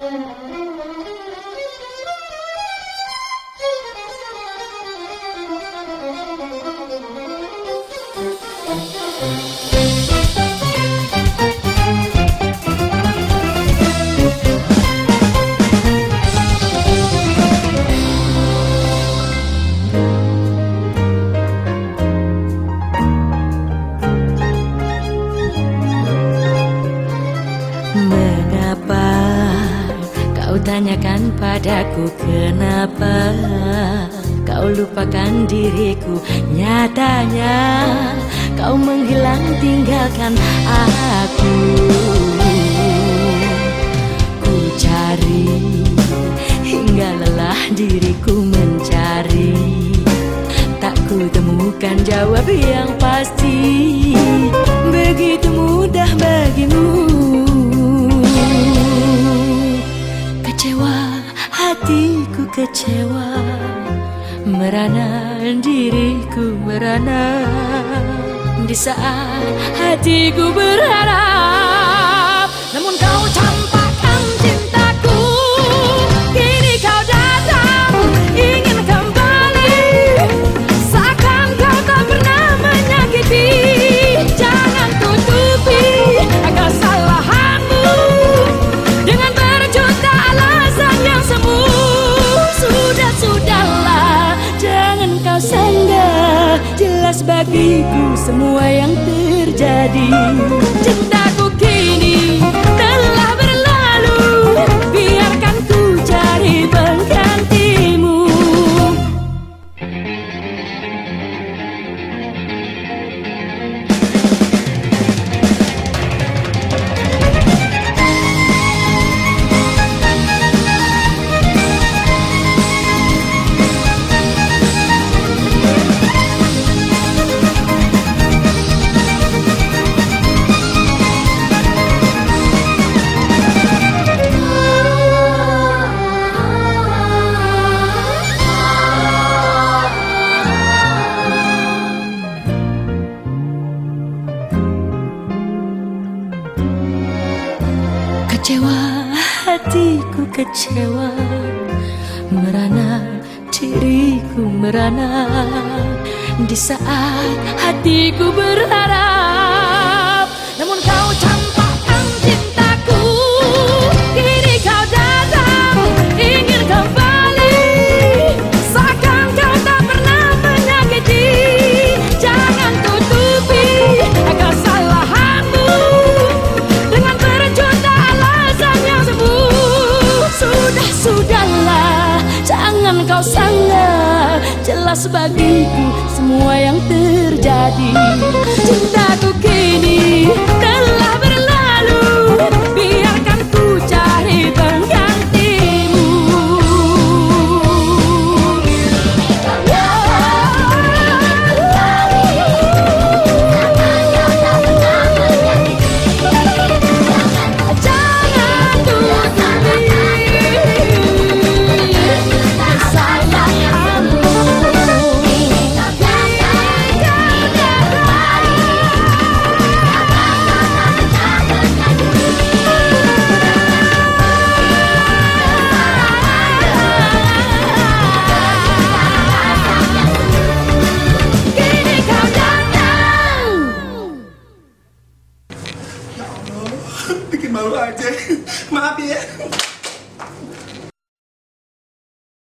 Música tanyakan padaku kenapa Kau lupakan diriku? Nyatanya kau menghilang tinggalkan aku. Ku cari hingga lelah diriku mencari. Tak ku temukan jawab yang pasti kecewa Merana diriku merana. Di saat hatiku berharap bagiku semua yang terjadi hatiku kecewa Merana diriku merana. Di saat hatiku berharap kau sanggah Jelas bagiku semua yang terjadi. Cintaku bikin malu aja. Maaf ya.